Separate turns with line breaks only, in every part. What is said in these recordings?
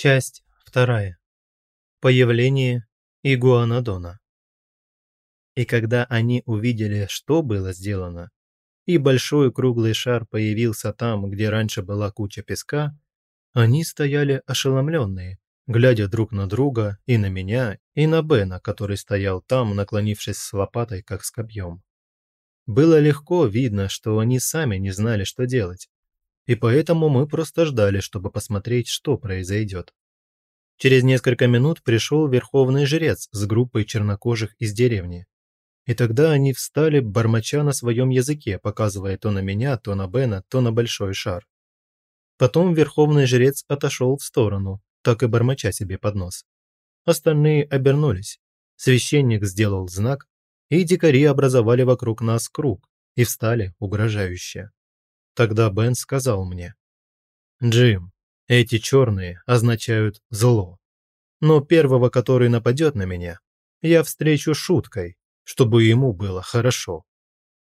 Часть вторая. Появление Игуанодона. И когда они увидели, что было сделано, и большой круглый шар появился там, где раньше была куча песка, они стояли ошеломленные, глядя друг на друга и на меня, и на Бена, который стоял там, наклонившись с лопатой, как с копьем. Было легко видно, что они сами не знали, что делать, и поэтому мы просто ждали, чтобы посмотреть, что произойдет. Через несколько минут пришел верховный жрец с группой чернокожих из деревни. И тогда они встали, бормоча на своем языке, показывая то на меня, то на Бена, то на большой шар. Потом верховный жрец отошел в сторону, так и бормоча себе под нос. Остальные обернулись. Священник сделал знак, и дикари образовали вокруг нас круг и встали угрожающе. Тогда Бен сказал мне. «Джим, эти черные означают зло. Но первого, который нападет на меня, я встречу шуткой, чтобы ему было хорошо.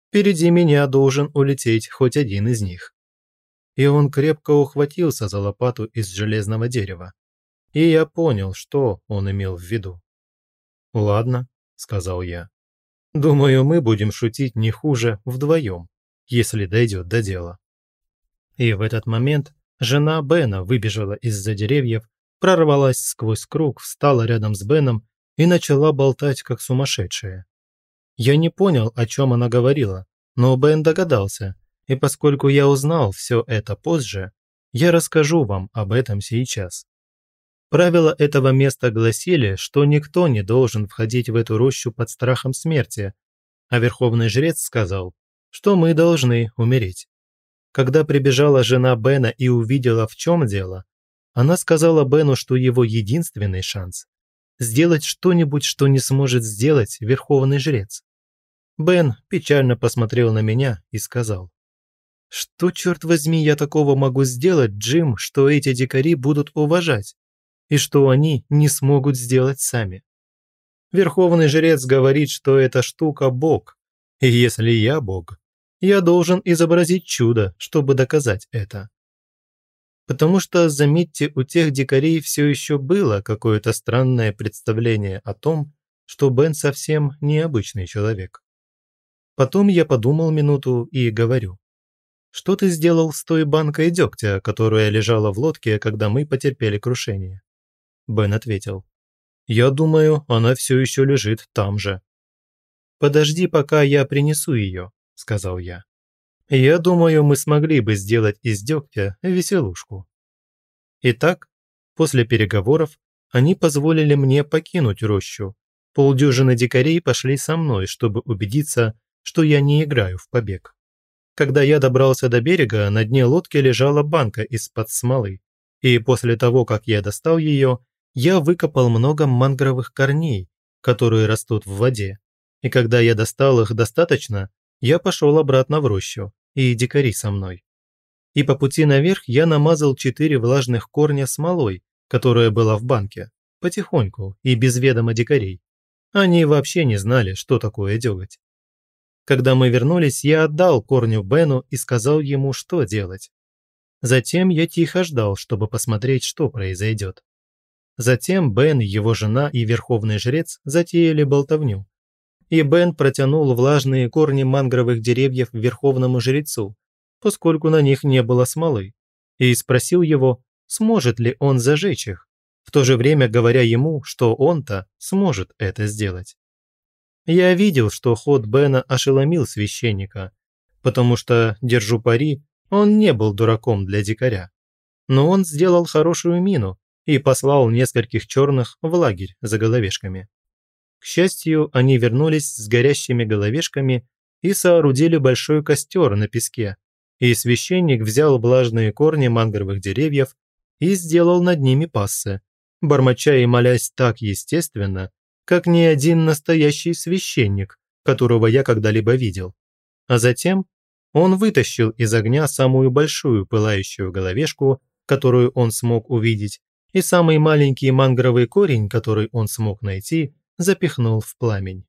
Впереди меня должен улететь хоть один из них». И он крепко ухватился за лопату из железного дерева. И я понял, что он имел в виду. «Ладно», — сказал я. «Думаю, мы будем шутить не хуже вдвоем если дойдет до дела. И в этот момент жена Бена выбежала из-за деревьев, прорвалась сквозь круг, встала рядом с Беном и начала болтать, как сумасшедшая. Я не понял, о чем она говорила, но Бен догадался, и поскольку я узнал все это позже, я расскажу вам об этом сейчас. Правила этого места гласили, что никто не должен входить в эту рощу под страхом смерти, а верховный жрец сказал, что мы должны умереть. Когда прибежала жена Бена и увидела, в чем дело, она сказала Бену, что его единственный шанс – сделать что-нибудь, что не сможет сделать верховный жрец. Бен печально посмотрел на меня и сказал, «Что, черт возьми, я такого могу сделать, Джим, что эти дикари будут уважать, и что они не смогут сделать сами? Верховный жрец говорит, что эта штука – Бог, и если я Бог, я должен изобразить чудо, чтобы доказать это. Потому что, заметьте, у тех дикарей все еще было какое-то странное представление о том, что Бен совсем необычный человек. Потом я подумал минуту и говорю. «Что ты сделал с той банкой дегтя, которая лежала в лодке, когда мы потерпели крушение?» Бен ответил. «Я думаю, она все еще лежит там же». «Подожди, пока я принесу ее», сказал я. Я думаю, мы смогли бы сделать из дегтя веселушку. Итак, после переговоров они позволили мне покинуть рощу. Полдюжины дикарей пошли со мной, чтобы убедиться, что я не играю в побег. Когда я добрался до берега, на дне лодки лежала банка из-под смолы, и после того, как я достал ее, я выкопал много мангровых корней, которые растут в воде, и когда я достал их достаточно, я пошел обратно в рощу, и дикари со мной. И по пути наверх я намазал четыре влажных корня смолой, которая была в банке, потихоньку и без ведома дикарей. Они вообще не знали, что такое деготь. Когда мы вернулись, я отдал корню Бену и сказал ему, что делать. Затем я тихо ждал, чтобы посмотреть, что произойдет. Затем Бен, его жена и верховный жрец затеяли болтовню и Бен протянул влажные корни мангровых деревьев верховному жрецу, поскольку на них не было смолы, и спросил его, сможет ли он зажечь их, в то же время говоря ему, что он-то сможет это сделать. Я видел, что ход Бена ошеломил священника, потому что, держу пари, он не был дураком для дикаря. Но он сделал хорошую мину и послал нескольких черных в лагерь за головешками. К счастью, они вернулись с горящими головешками и соорудили большой костер на песке, и священник взял влажные корни мангровых деревьев и сделал над ними пассы, бормоча и молясь так естественно, как ни один настоящий священник, которого я когда-либо видел. А затем он вытащил из огня самую большую пылающую головешку, которую он смог увидеть, и самый маленький мангровый корень, который он смог найти, запихнул в пламень.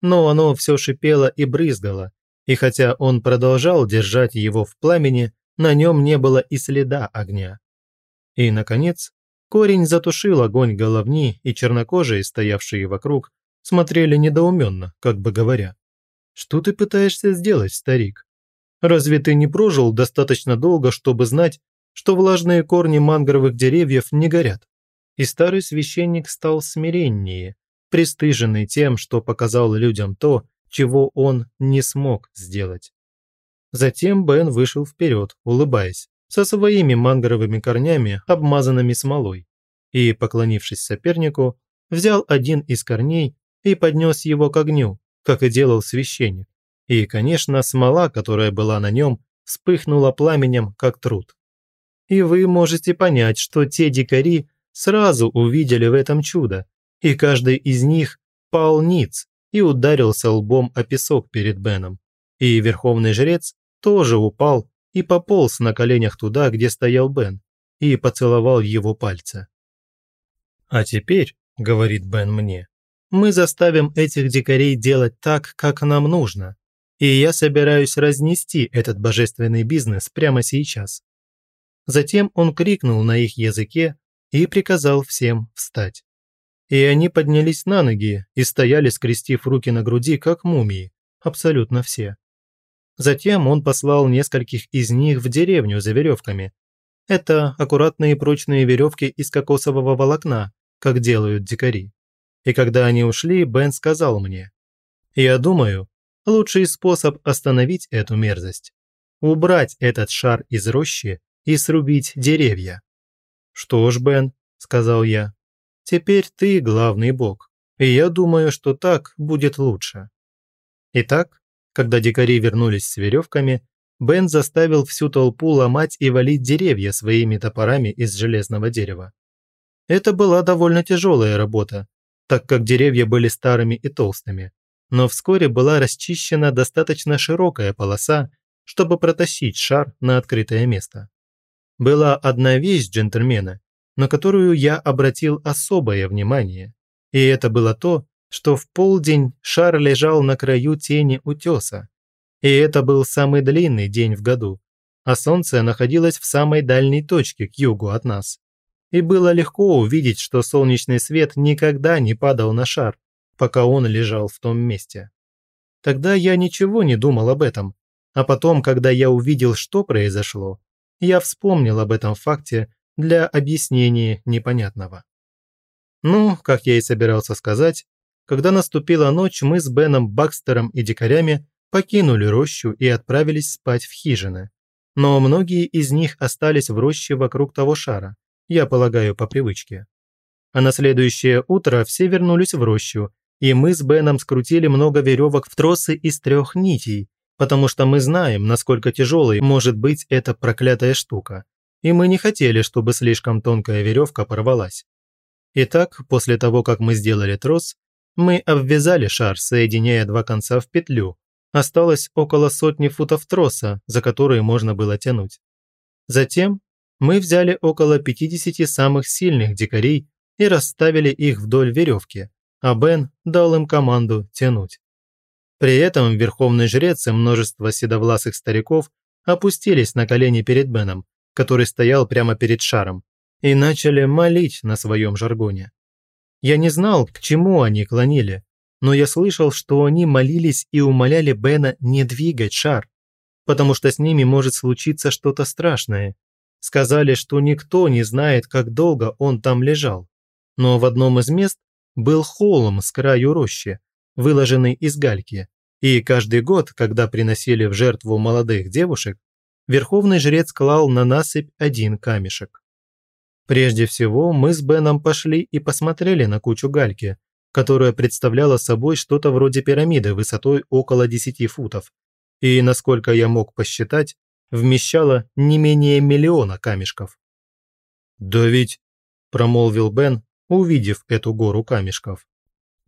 Но оно все шипело и брызгало, и хотя он продолжал держать его в пламени, на нем не было и следа огня. И, наконец, Корень затушил огонь головни, и чернокожие, стоявшие вокруг, смотрели недоуменно, как бы говоря. «Что ты пытаешься сделать, старик? Разве ты не прожил достаточно долго, чтобы знать, что влажные корни мангровых деревьев не горят?» И старый священник стал смиреннее, пристыженный тем, что показал людям то, чего он не смог сделать. Затем Бен вышел вперед, улыбаясь со своими мангровыми корнями, обмазанными смолой, и, поклонившись сопернику, взял один из корней и поднес его к огню, как и делал священник. И, конечно, смола, которая была на нем, вспыхнула пламенем, как труд. И вы можете понять, что те дикари сразу увидели в этом чудо, и каждый из них пал ниц и ударился лбом о песок перед Беном. И верховный жрец тоже упал и пополз на коленях туда, где стоял Бен, и поцеловал его пальцы. «А теперь», — говорит Бен мне, — «мы заставим этих дикарей делать так, как нам нужно, и я собираюсь разнести этот божественный бизнес прямо сейчас». Затем он крикнул на их языке и приказал всем встать. И они поднялись на ноги и стояли, скрестив руки на груди, как мумии, абсолютно все. Затем он послал нескольких из них в деревню за веревками. Это аккуратные прочные веревки из кокосового волокна, как делают дикари. И когда они ушли, Бен сказал мне, «Я думаю, лучший способ остановить эту мерзость – убрать этот шар из рощи и срубить деревья». «Что ж, Бен», – сказал я, – «теперь ты главный бог, и я думаю, что так будет лучше». Итак, когда дикари вернулись с веревками, Бен заставил всю толпу ломать и валить деревья своими топорами из железного дерева. Это была довольно тяжелая работа, так как деревья были старыми и толстыми, но вскоре была расчищена достаточно широкая полоса, чтобы протащить шар на открытое место. Была одна вещь джентльмена, на которую я обратил особое внимание, и это было то, что в полдень шар лежал на краю тени утеса. И это был самый длинный день в году, а солнце находилось в самой дальней точке к югу от нас. И было легко увидеть, что солнечный свет никогда не падал на шар, пока он лежал в том месте. Тогда я ничего не думал об этом, а потом, когда я увидел, что произошло, я вспомнил об этом факте для объяснения непонятного. Ну, как я и собирался сказать, когда наступила ночь, мы с Беном Бакстером и дикарями покинули рощу и отправились спать в хижины. Но многие из них остались в роще вокруг того шара, я полагаю, по привычке. А на следующее утро все вернулись в рощу, и мы с Беном скрутили много веревок в тросы из трех нитей, потому что мы знаем, насколько тяжелой может быть эта проклятая штука, и мы не хотели, чтобы слишком тонкая веревка порвалась. Итак, после того, как мы сделали трос, мы обвязали шар, соединяя два конца в петлю. Осталось около сотни футов троса, за которые можно было тянуть. Затем мы взяли около 50 самых сильных дикарей и расставили их вдоль веревки, а Бен дал им команду тянуть. При этом верховный жрец и множество седовласых стариков опустились на колени перед Беном, который стоял прямо перед шаром, и начали молить на своем жаргоне. Я не знал, к чему они клонили, но я слышал, что они молились и умоляли Бена не двигать шар, потому что с ними может случиться что-то страшное. Сказали, что никто не знает, как долго он там лежал. Но в одном из мест был холм с краю рощи, выложенный из гальки, и каждый год, когда приносили в жертву молодых девушек, верховный жрец клал на насыпь один камешек. Прежде всего, мы с Беном пошли и посмотрели на кучу гальки, которая представляла собой что-то вроде пирамиды высотой около 10 футов, и, насколько я мог посчитать, вмещала не менее миллиона камешков. «Да ведь», – промолвил Бен, увидев эту гору камешков,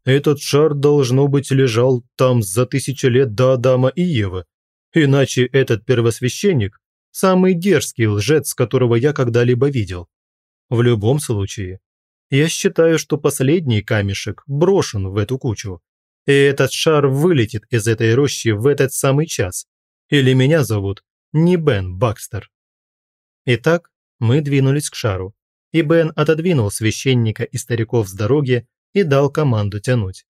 «этот шар, должно быть, лежал там за тысячи лет до Адама и Евы, иначе этот первосвященник – самый дерзкий лжец, которого я когда-либо видел. В любом случае, я считаю, что последний камешек брошен в эту кучу, и этот шар вылетит из этой рощи в этот самый час. Или меня зовут не Бен Бакстер. Итак, мы двинулись к шару, и Бен отодвинул священника и стариков с дороги и дал команду тянуть.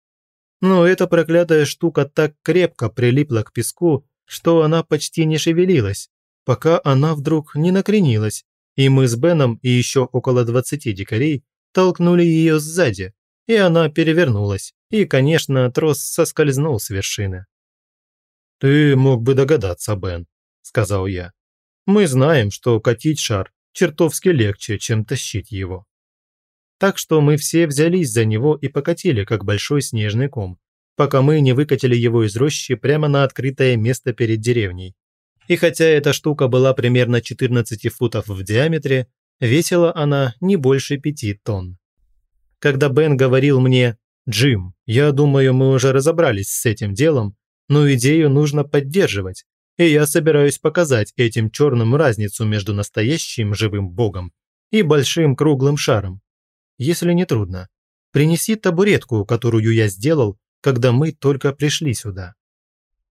Но эта проклятая штука так крепко прилипла к песку, что она почти не шевелилась, пока она вдруг не накренилась, и мы с Беном и еще около 20 дикарей толкнули ее сзади, и она перевернулась, и, конечно, трос соскользнул с вершины. «Ты мог бы догадаться, Бен», – сказал я. «Мы знаем, что катить шар чертовски легче, чем тащить его». Так что мы все взялись за него и покатили, как большой снежный ком, пока мы не выкатили его из рощи прямо на открытое место перед деревней. И хотя эта штука была примерно 14 футов в диаметре, весила она не больше 5 тонн. Когда Бен говорил мне «Джим, я думаю, мы уже разобрались с этим делом, но идею нужно поддерживать, и я собираюсь показать этим черным разницу между настоящим живым богом и большим круглым шаром. Если не трудно, принеси табуретку, которую я сделал, когда мы только пришли сюда.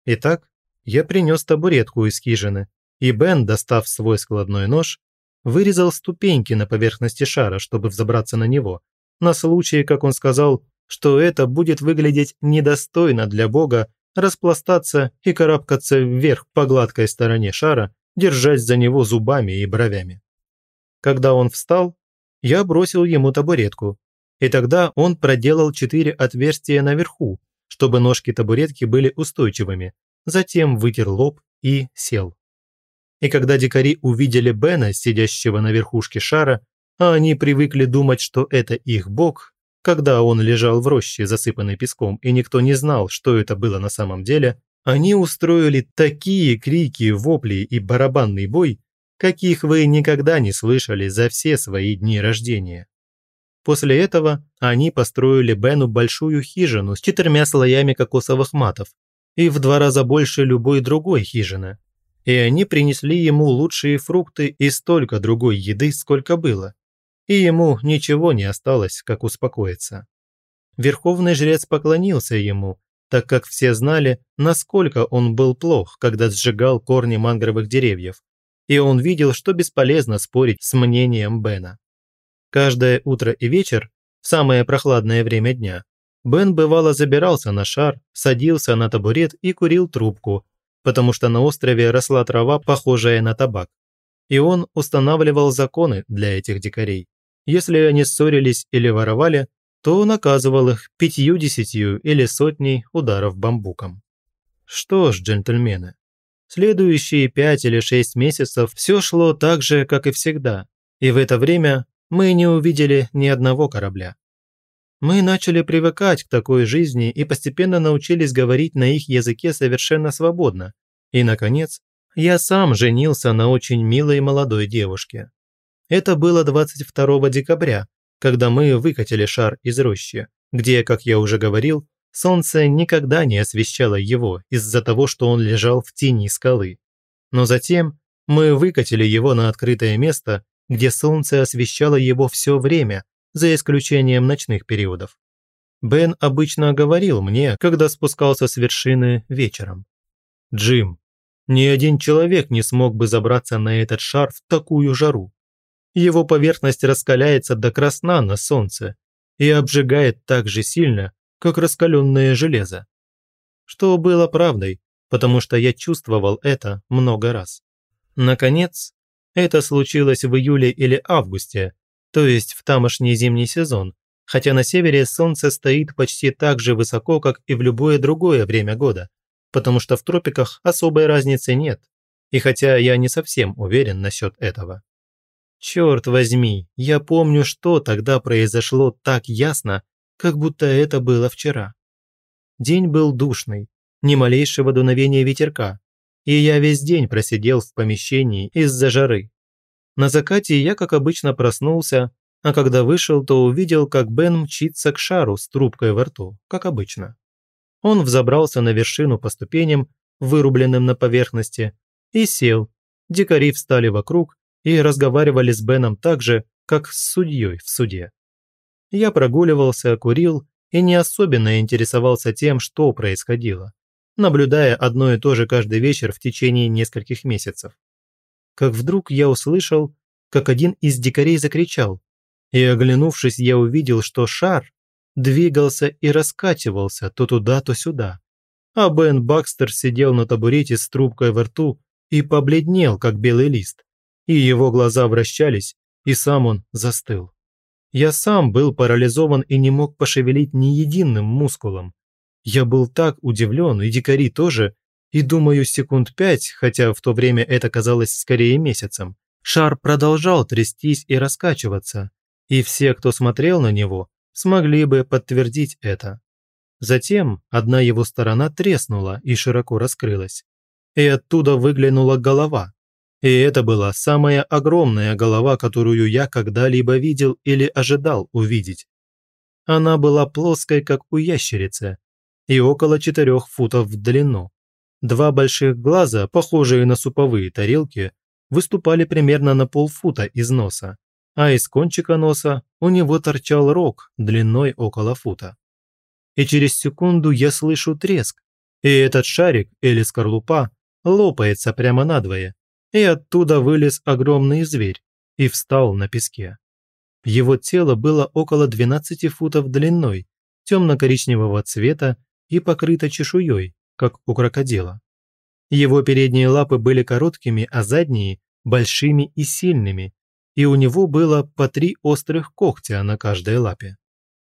Итак, я принес табуретку из хижины, и Бен, достав свой складной нож, вырезал ступеньки на поверхности шара, чтобы взобраться на него, на случай, как он сказал, что это будет выглядеть недостойно для бога распластаться и карабкаться вверх по гладкой стороне шара, держась за него зубами и бровями. Когда он встал, я бросил ему табуретку, и тогда он проделал четыре отверстия наверху, чтобы ножки табуретки были устойчивыми, затем вытер лоб и сел. И когда дикари увидели Бена, сидящего на верхушке шара, а они привыкли думать, что это их бог, когда он лежал в роще, засыпанной песком, и никто не знал, что это было на самом деле, они устроили такие крики, вопли и барабанный бой, каких вы никогда не слышали за все свои дни рождения. После этого они построили Бену большую хижину с четырьмя слоями кокосовых матов и в два раза больше любой другой хижины. И они принесли ему лучшие фрукты и столько другой еды, сколько было и ему ничего не осталось, как успокоиться. Верховный жрец поклонился ему, так как все знали, насколько он был плох, когда сжигал корни мангровых деревьев, и он видел, что бесполезно спорить с мнением Бена. Каждое утро и вечер, в самое прохладное время дня, Бен бывало забирался на шар, садился на табурет и курил трубку, потому что на острове росла трава, похожая на табак. И он устанавливал законы для этих дикарей. Если они ссорились или воровали, то наказывал их пятью-десятью или сотней ударов бамбуком. Что ж, джентльмены, следующие пять или шесть месяцев все шло так же, как и всегда, и в это время мы не увидели ни одного корабля. Мы начали привыкать к такой жизни и постепенно научились говорить на их языке совершенно свободно. И, наконец, я сам женился на очень милой молодой девушке. Это было 22 декабря, когда мы выкатили шар из рощи, где, как я уже говорил, солнце никогда не освещало его из-за того, что он лежал в тени скалы. Но затем мы выкатили его на открытое место, где солнце освещало его все время, за исключением ночных периодов. Бен обычно говорил мне, когда спускался с вершины вечером. «Джим, ни один человек не смог бы забраться на этот шар в такую жару его поверхность раскаляется до красна на солнце и обжигает так же сильно, как раскаленное железо. Что было правдой, потому что я чувствовал это много раз. Наконец, это случилось в июле или августе, то есть в тамошний зимний сезон, хотя на севере солнце стоит почти так же высоко, как и в любое другое время года, потому что в тропиках особой разницы нет, и хотя я не совсем уверен насчет этого. Черт возьми, я помню, что тогда произошло так ясно, как будто это было вчера. День был душный, ни малейшего дуновения ветерка, и я весь день просидел в помещении из-за жары. На закате я, как обычно, проснулся, а когда вышел, то увидел, как Бен мчится к шару с трубкой во рту, как обычно. Он взобрался на вершину по ступеням, вырубленным на поверхности, и сел. Дикари встали вокруг, и разговаривали с Беном так же, как с судьей в суде. Я прогуливался, курил и не особенно интересовался тем, что происходило, наблюдая одно и то же каждый вечер в течение нескольких месяцев. Как вдруг я услышал, как один из дикарей закричал И оглянувшись, я увидел, что шар двигался и раскачивался то туда, то сюда. А Бен Бакстер сидел на табурете с трубкой во рту и побледнел, как белый лист. И его глаза вращались, и сам он застыл. Я сам был парализован и не мог пошевелить ни единым мускулом. Я был так удивлен, и дикари тоже, и думаю, секунд пять, хотя в то время это казалось скорее месяцем, шар продолжал трястись и раскачиваться, и все, кто смотрел на него, смогли бы подтвердить это. Затем одна его сторона треснула и широко раскрылась. И оттуда выглянула голова. И это была самая огромная голова, которую я когда-либо видел или ожидал увидеть. Она была плоской, как у ящерицы, и около четырех футов в длину. Два больших глаза, похожие на суповые тарелки, выступали примерно на полфута из носа, а из кончика носа у него торчал рог длиной около фута. И через секунду я слышу треск, и этот шарик или скорлупа лопается прямо надвое, и оттуда вылез огромный зверь и встал на песке. Его тело было около 12 футов длиной, темно-коричневого цвета и покрыто чешуей, как у крокодила. Его передние лапы были короткими, а задние – большими и сильными, и у него было по три острых когтя на каждой лапе.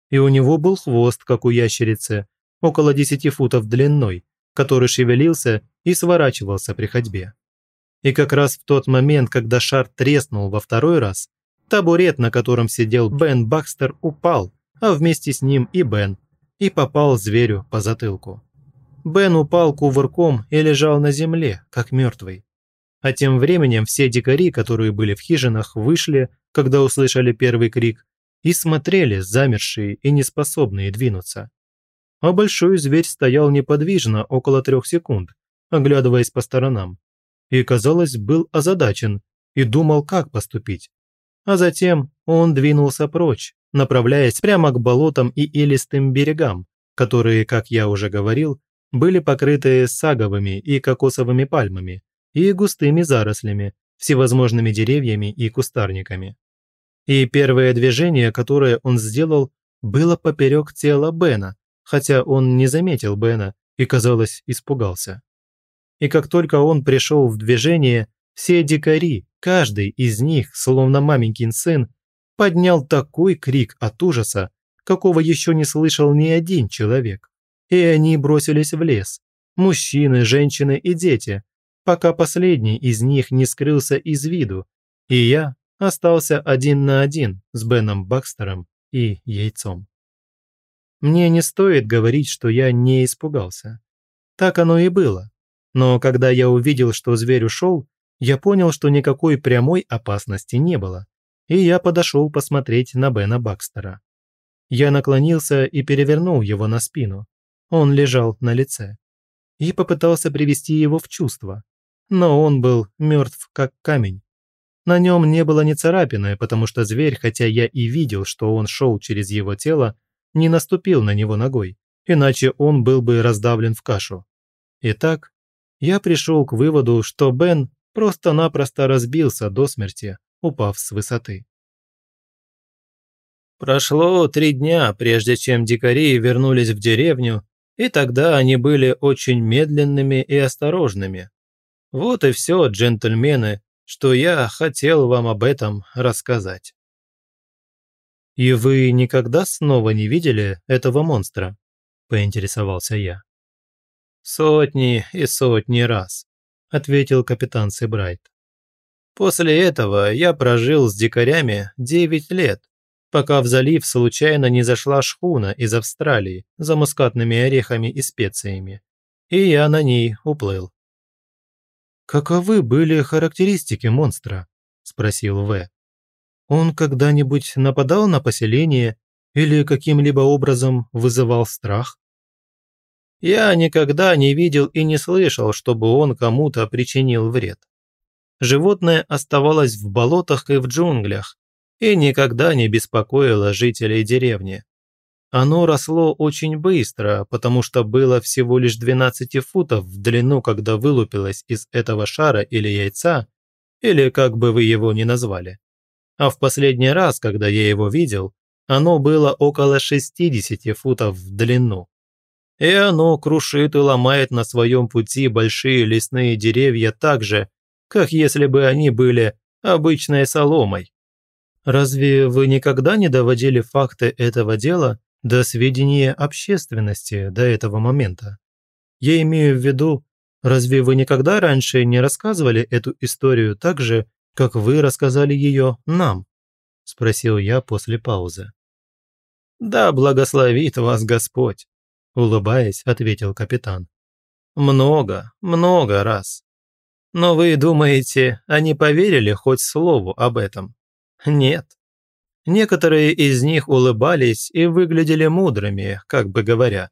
И у него был хвост, как у ящерицы, около 10 футов длиной, который шевелился и сворачивался при ходьбе. И как раз в тот момент, когда шар треснул во второй раз, табурет, на котором сидел Бен Бакстер, упал, а вместе с ним и Бен, и попал зверю по затылку. Бен упал кувырком и лежал на земле, как мертвый. А тем временем все дикари, которые были в хижинах, вышли, когда услышали первый крик, и смотрели, замершие и неспособные двинуться. А большой зверь стоял неподвижно около трех секунд, оглядываясь по сторонам, и, казалось, был озадачен и думал, как поступить. А затем он двинулся прочь, направляясь прямо к болотам и илистым берегам, которые, как я уже говорил, были покрыты саговыми и кокосовыми пальмами, и густыми зарослями, всевозможными деревьями и кустарниками. И первое движение, которое он сделал, было поперек тела Бена, хотя он не заметил Бена и, казалось, испугался. И как только он пришел в движение, все дикари, каждый из них, словно маменькин сын, поднял такой крик от ужаса, какого еще не слышал ни один человек. И они бросились в лес. Мужчины, женщины и дети, пока последний из них не скрылся из виду, и я остался один на один с Беном Бакстером и яйцом. Мне не стоит говорить, что я не испугался. Так оно и было. Но когда я увидел, что зверь ушел, я понял, что никакой прямой опасности не было, и я подошел посмотреть на Бена Бакстера. Я наклонился и перевернул его на спину. Он лежал на лице. И попытался привести его в чувство но он был мертв как камень. На нем не было ни царапины, потому что зверь, хотя я и видел, что он шел через его тело, не наступил на него ногой, иначе он был бы раздавлен в кашу. Итак, я пришел к выводу, что Бен просто-напросто разбился до смерти, упав с высоты. Прошло три дня, прежде чем дикари вернулись в деревню, и тогда они были очень медленными и осторожными, вот и все, джентльмены, что я хотел вам об этом рассказать. «И вы никогда снова не видели этого монстра?» – поинтересовался я. «Сотни и сотни раз», – ответил капитан Сибрайт. «После этого я прожил с дикарями девять лет, пока в залив случайно не зашла шхуна из Австралии за мускатными орехами и специями, и я на ней уплыл. «Каковы были характеристики монстра?» – спросил В. «Он когда-нибудь нападал на поселение или каким-либо образом вызывал страх?» «Я никогда не видел и не слышал, чтобы он кому-то причинил вред. Животное оставалось в болотах и в джунглях и никогда не беспокоило жителей деревни. Оно росло очень быстро, потому что было всего лишь 12 футов в длину, когда вылупилось из этого шара или яйца, или как бы вы его ни назвали. а в последний раз, когда я его видел, оно было около 60 футов в длину. И оно крушит и ломает на своем пути большие лесные деревья так же, как если бы они были обычной соломой. Разве вы никогда не доводили факты этого дела до сведения общественности до этого момента? Я имею в виду, разве вы никогда раньше не рассказывали эту историю так же, как вы рассказали ее нам?» – спросил я после паузы. «Да благословит вас Господь», – улыбаясь, ответил капитан. «Много, много раз. Но вы думаете, они поверили хоть слову об этом? Нет. Некоторые из них улыбались и выглядели мудрыми, как бы говоря,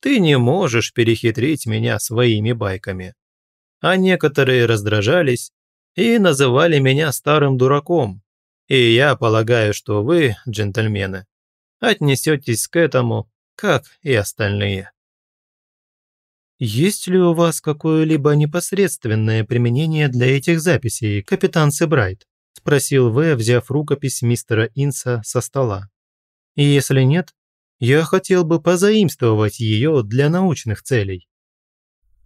«Ты не можешь перехитрить меня своими байками». А некоторые раздражались и называли меня старым дураком. И я полагаю, что вы, джентльмены, отнесетесь к этому, как и остальные. «Есть ли у вас какое-либо непосредственное применение для этих записей, капитан Себрайт?» – спросил В, взяв рукопись мистера Инса со стола. «И если нет, я хотел бы позаимствовать ее для научных целей».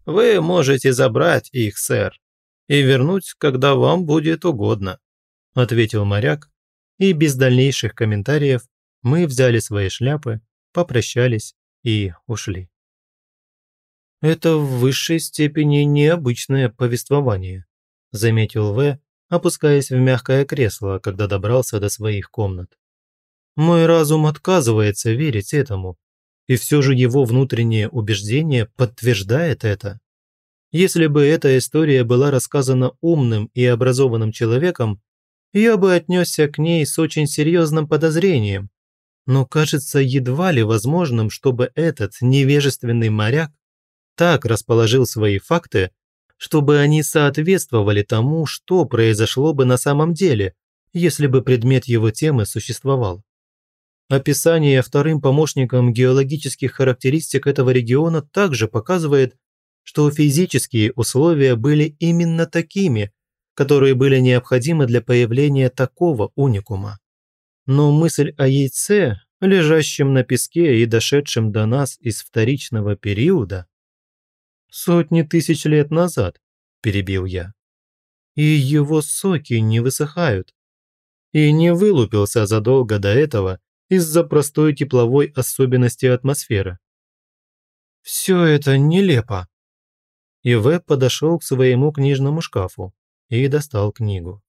«Вы можете забрать их, сэр, и вернуть, когда вам будет угодно», – ответил моряк, и без дальнейших комментариев мы взяли свои шляпы, попрощались и ушли. «Это в высшей степени необычное повествование», – заметил В, опускаясь в мягкое кресло, когда добрался до своих комнат. «Мой разум отказывается верить этому, и все же его внутреннее убеждение подтверждает это. Если бы эта история была рассказана умным и образованным человеком, я бы отнесся к ней с очень серьезным подозрением, но кажется едва ли возможным, чтобы этот невежественный моряк так расположил свои факты, чтобы они соответствовали тому, что произошло бы на самом деле, если бы предмет его темы существовал. Описание вторым помощником геологических характеристик этого региона также показывает, что физические условия были именно такими, которые были необходимы для появления такого уникума. Но мысль о яйце, лежащем на песке и дошедшем до нас из вторичного периода, Сотни тысяч лет назад, перебил я. И его соки не высыхают. И не вылупился задолго до этого из-за простой тепловой особенности атмосферы. Все это нелепо. И В подошел к своему книжному шкафу и достал книгу.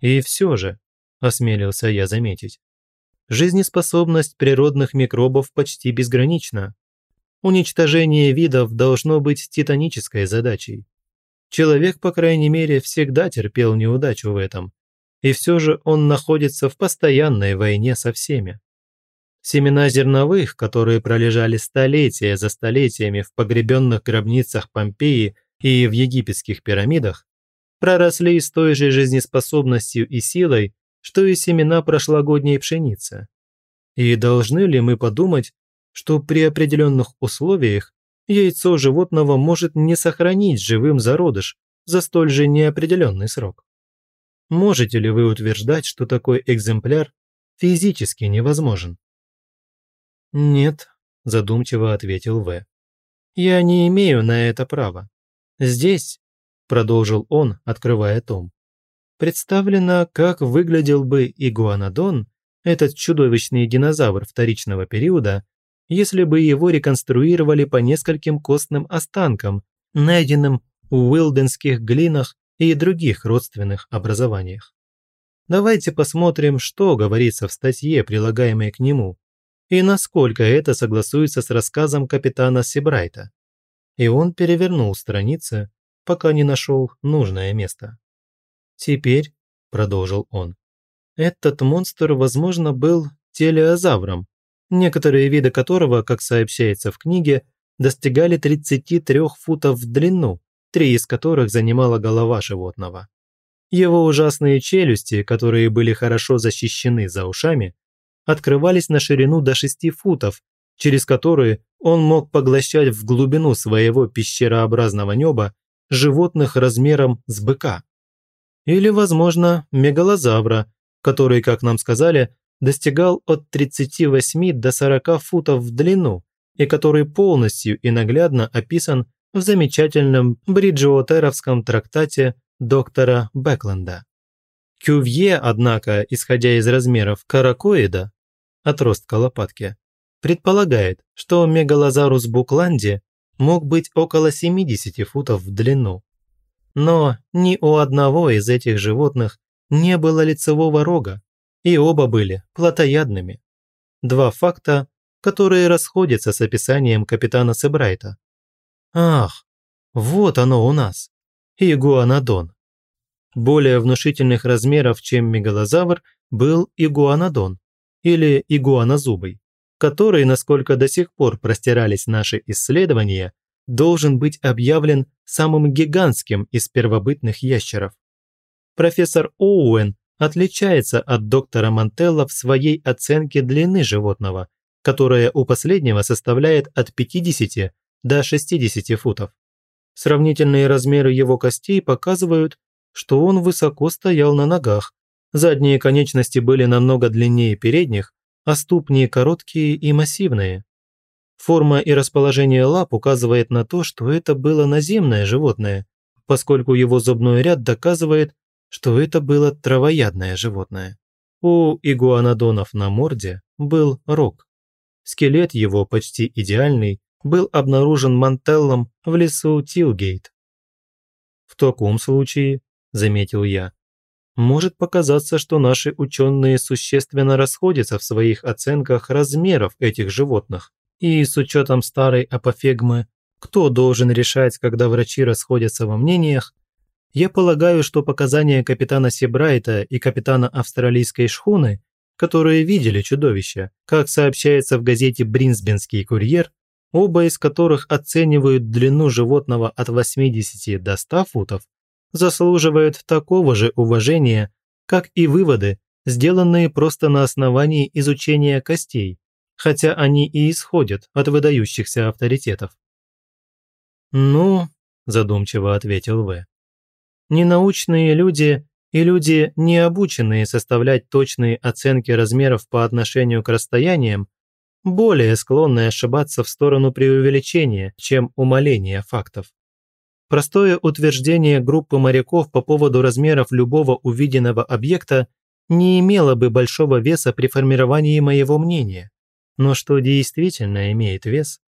И все же, осмелился я заметить, жизнеспособность природных микробов почти безгранична. Уничтожение видов должно быть титанической задачей. Человек, по крайней мере, всегда терпел неудачу в этом. И все же он находится в постоянной войне со всеми. Семена зерновых, которые пролежали столетия за столетиями в погребенных гробницах Помпеи и в египетских пирамидах, проросли с той же жизнеспособностью и силой, что и семена прошлогодней пшеницы. И должны ли мы подумать, что при определенных условиях яйцо животного может не сохранить живым зародыш за столь же неопределенный срок. Можете ли вы утверждать, что такой экземпляр физически невозможен? Нет, задумчиво ответил В. Я не имею на это права. Здесь, продолжил он, открывая том, представлено, как выглядел бы игуанодон, этот чудовищный динозавр вторичного периода, если бы его реконструировали по нескольким костным останкам, найденным в уилденских глинах и других родственных образованиях. Давайте посмотрим, что говорится в статье, прилагаемой к нему, и насколько это согласуется с рассказом капитана Сибрайта. И он перевернул страницы, пока не нашел нужное место. «Теперь», – продолжил он, – «этот монстр, возможно, был телеозавром, некоторые виды которого, как сообщается в книге, достигали 33 футов в длину, три из которых занимала голова животного. Его ужасные челюсти, которые были хорошо защищены за ушами, открывались на ширину до 6 футов, через которые он мог поглощать в глубину своего пещерообразного неба животных размером с быка. Или, возможно, мегалозавра, который, как нам сказали, достигал от 38 до 40 футов в длину и который полностью и наглядно описан в замечательном бриджуотеровском трактате доктора Бэкленда. Кювье, однако, исходя из размеров каракоида, отростка лопатки, предполагает, что мегалозарус букланди мог быть около 70 футов в длину. Но ни у одного из этих животных не было лицевого рога, и оба были плотоядными. Два факта, которые расходятся с описанием капитана Себрайта. Ах, вот оно у нас. Игуанодон. Более внушительных размеров, чем мегалозавр, был игуанодон, или игуанозубый, который, насколько до сих пор простирались наши исследования, должен быть объявлен самым гигантским из первобытных ящеров. Профессор Оуэн отличается от доктора Мантелла в своей оценке длины животного, которая у последнего составляет от 50 до 60 футов. Сравнительные размеры его костей показывают, что он высоко стоял на ногах, задние конечности были намного длиннее передних, а ступни короткие и массивные. Форма и расположение лап указывает на то, что это было наземное животное, поскольку его зубной ряд доказывает, что это было травоядное животное. У игуанодонов на морде был рог. Скелет его, почти идеальный, был обнаружен Мантеллом в лесу Тилгейт. «В таком случае», – заметил я, – «может показаться, что наши ученые существенно расходятся в своих оценках размеров этих животных. И с учетом старой апофегмы «кто должен решать, когда врачи расходятся во мнениях», я полагаю, что показания капитана Сибрайта и капитана австралийской шхуны, которые видели чудовище, как сообщается в газете «Бринсбенский курьер», оба из которых оценивают длину животного от 80 до 100 футов, заслуживают такого же уважения, как и выводы, сделанные просто на основании изучения костей, хотя они и исходят от выдающихся авторитетов. «Ну», – задумчиво ответил В ненаучные люди и люди, не обученные составлять точные оценки размеров по отношению к расстояниям, более склонны ошибаться в сторону преувеличения, чем умаления фактов. Простое утверждение группы моряков по поводу размеров любого увиденного объекта не имело бы большого веса при формировании моего мнения. Но что действительно имеет вес,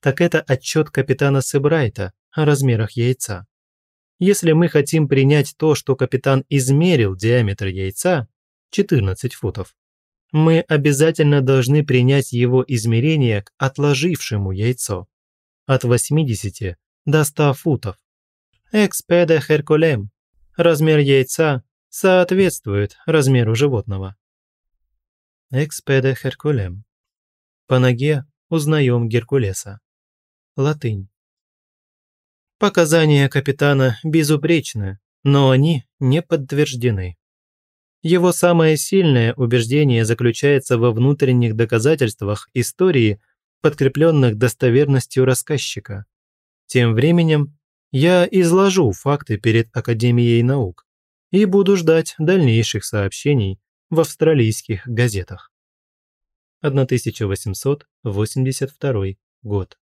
так это отчет капитана Себрайта о размерах яйца. Если мы хотим принять то, что капитан измерил диаметр яйца, 14 футов, мы обязательно должны принять его измерение к отложившему яйцо от 80 до 100 футов. Экспеде Херкулем. Размер яйца соответствует размеру животного. Экспеде Херкулем. По ноге узнаем Геркулеса. Латынь. Показания капитана безупречны, но они не подтверждены. Его самое сильное убеждение заключается во внутренних доказательствах истории, подкрепленных достоверностью рассказчика. Тем временем я изложу факты перед Академией наук и буду ждать дальнейших сообщений в австралийских газетах. 1882 год.